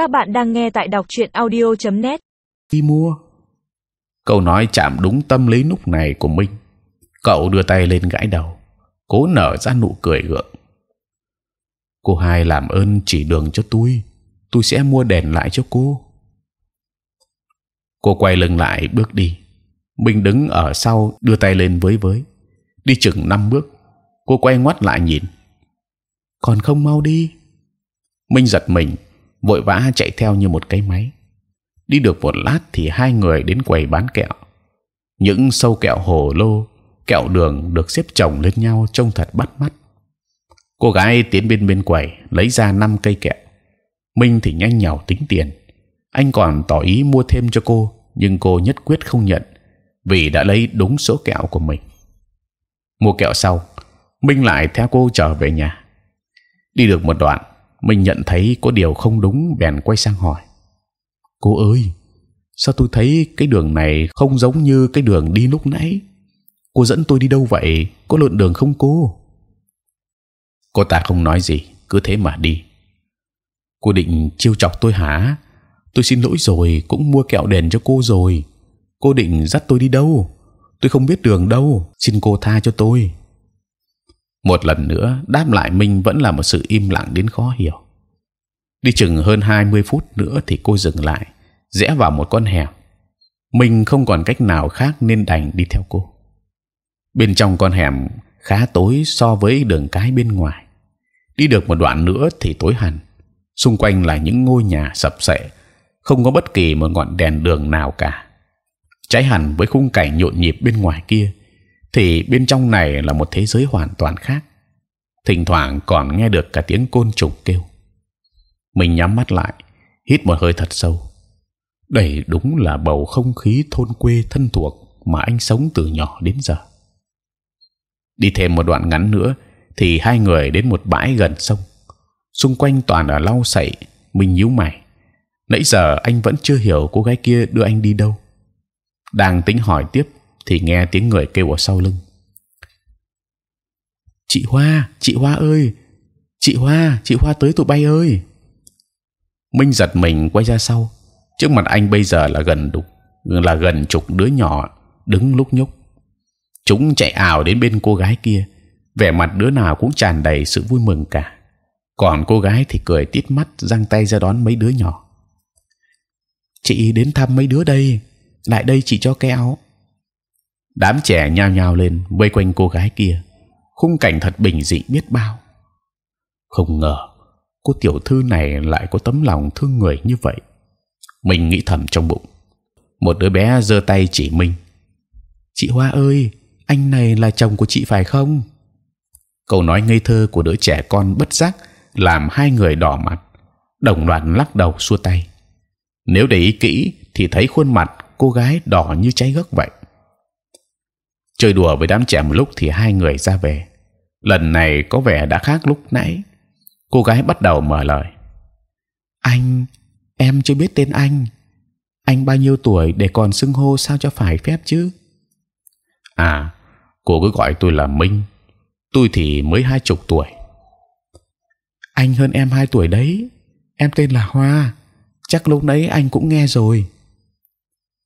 Các bạn đang nghe tại đọc truyện audio.net. Đi mua. Câu nói chạm đúng tâm lý lúc này của Minh. Cậu đưa tay lên gãi đầu, cố nở ra nụ cười gượng. Cô hai làm ơn chỉ đường cho tôi, tôi sẽ mua đèn lại cho cô. Cô quay lưng lại bước đi. Minh đứng ở sau đưa tay lên với với. Đi chừng năm bước, cô quay ngoắt lại nhìn. Còn không mau đi. Minh giật mình, vội vã chạy theo như một cái máy. Đi được một lát thì hai người đến quầy bán kẹo. Những sâu kẹo hồ lô, kẹo đường được xếp chồng lên nhau trông thật bắt mắt. Cô gái tiến bên bên quầy lấy ra năm cây kẹo. Minh thì nhanh nhảu tính tiền. Anh còn tỏ ý mua thêm cho cô, nhưng cô nhất quyết không nhận vì đã lấy đúng số kẹo của mình. Mua kẹo sau, Minh lại theo cô trở về nhà. Đi được một đoạn, mình nhận thấy có điều không đúng, bèn quay sang hỏi. Cô ơi, sao tôi thấy cái đường này không giống như cái đường đi lúc nãy? Cô dẫn tôi đi đâu vậy? Có lộn đường không cô? Cô ta không nói gì, cứ thế mà đi. Cô định chiêu chọc tôi hả? Tôi xin lỗi rồi, cũng mua kẹo đèn cho cô rồi. Cô định dắt tôi đi đâu? Tôi không biết đường đâu, xin cô tha cho tôi một lần nữa, đáp lại minh vẫn là một sự im lặng đến khó hiểu. Đi chừng hơn 20 phút nữa thì cô dừng lại, rẽ vào một con hẻm. Mình không còn cách nào khác nên đành đi theo cô. Bên trong con hẻm khá tối so với đường cái bên ngoài. Đi được một đoạn nữa thì tối hẳn. Xung quanh là những ngôi nhà sập sệ, không có bất kỳ một ngọn đèn đường nào cả. Trái hẳn với khung cảnh nhộn nhịp bên ngoài kia thì bên trong này là một thế giới hoàn toàn khác. Thỉnh thoảng còn nghe được cả tiếng côn trùng kêu. Mình nhắm mắt lại, hít một hơi thật sâu. Đây đúng là bầu không khí thôn quê thân thuộc mà anh sống từ nhỏ đến giờ. Đi thêm một đoạn ngắn nữa, thì hai người đến một bãi gần sông. Xung quanh toàn là lau sậy, mình nhíu mày. Nãy giờ anh vẫn chưa hiểu cô gái kia đưa anh đi đâu. Đang tính hỏi tiếp thì nghe tiếng người kêu ở sau lưng. Chị Hoa chị Hoa ơi, chị Hoa chị Hoa tới tụi bay ơi. Minh giật mình quay ra sau. Trước mặt anh bây giờ là gần đục, là gần chục đứa nhỏ đứng lúc nhúc. Chúng chạy ảo đến bên cô gái kia. Vẻ mặt đứa nào cũng tràn đầy sự vui mừng cả. Còn cô gái thì cười tít mắt, giang tay ra đón mấy đứa nhỏ. Chị đến thăm mấy đứa đây, lại đây chị cho kẹo đám trẻ nhao nhao lên, vây quanh cô gái kia. Khung cảnh thật bình dị biết bao. Không ngờ, cô tiểu thư này lại có tấm lòng thương người như vậy. Mình nghĩ thầm trong bụng. Một đứa bé giơ tay chỉ mình. Chị hoa ơi, anh này là chồng của chị phải không? Câu nói ngây thơ của đứa trẻ con bất giác làm hai người đỏ mặt. Đồng loạt lắc đầu xua tay. Nếu để ý kỹ thì thấy khuôn mặt cô gái đỏ như cháy gấc vậy chơi đùa với đám trẻ một lúc thì hai người ra về. Lần này có vẻ đã khác lúc nãy. Cô gái bắt đầu mở lời. Anh, em chưa biết tên anh. Anh bao nhiêu tuổi để còn xưng hô sao cho phải phép chứ? À cô cứ gọi tôi là minh. Tôi thì mới hai chục tuổi. Anh hơn em hai tuổi đấy. Em tên là hoa. Chắc lúc đấy anh cũng nghe rồi.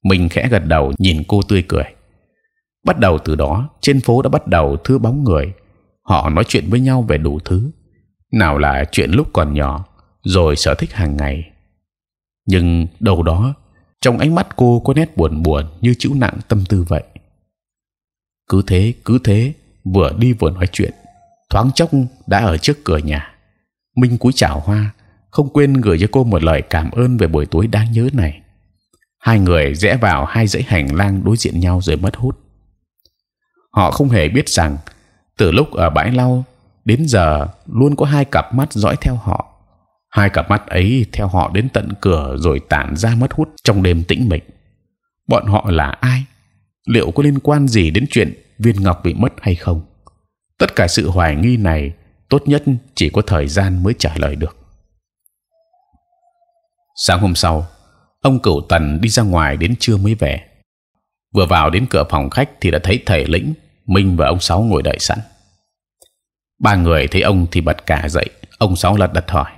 Mình khẽ gật đầu, nhìn cô tươi cười bắt đầu từ đó, trên phố đã bắt đầu thưa bóng người. Họ nói chuyện với nhau về đủ thứ. Nào là chuyện lúc còn nhỏ, rồi sở thích hàng ngày. Nhưng đâu đó, trong ánh mắt cô có nét buồn buồn như chịu nặng tâm tư vậy. Cứ thế cứ thế, vừa đi vừa nói chuyện. Thoáng chốc đã ở trước cửa nhà. Minh cúi chào hoa, không quên gửi cho cô một lời cảm ơn về buổi tối đáng nhớ này. Hai người rẽ vào hai dãy hành lang đối diện nhau rồi mất hút họ không hề biết rằng, từ lúc ở bãi lau đến giờ luôn có hai cặp mắt dõi theo họ. Hai cặp mắt ấy theo họ đến tận cửa rồi tản ra mất hút trong đêm tĩnh mịch. Bọn họ là ai? Liệu có liên quan gì đến chuyện viên ngọc bị mất hay không? Tất cả sự hoài nghi này tốt nhất chỉ có thời gian mới trả lời được. Sáng hôm sau, ông cửu tần đi ra ngoài đến trưa mới về. Vừa vào đến cửa phòng khách thì đã thấy thầy lĩnh Minh và ông sáu ngồi đợi sẵn. Ba người thấy ông thì bật cả dậy. Ông sáu lật đật hỏi: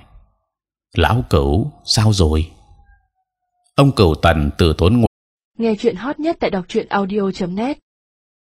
Lão cửu, sao rồi? Ông cửu tần từ tốn ngồi. Nghe chuyện hot nhất tại đọc truyện audio .net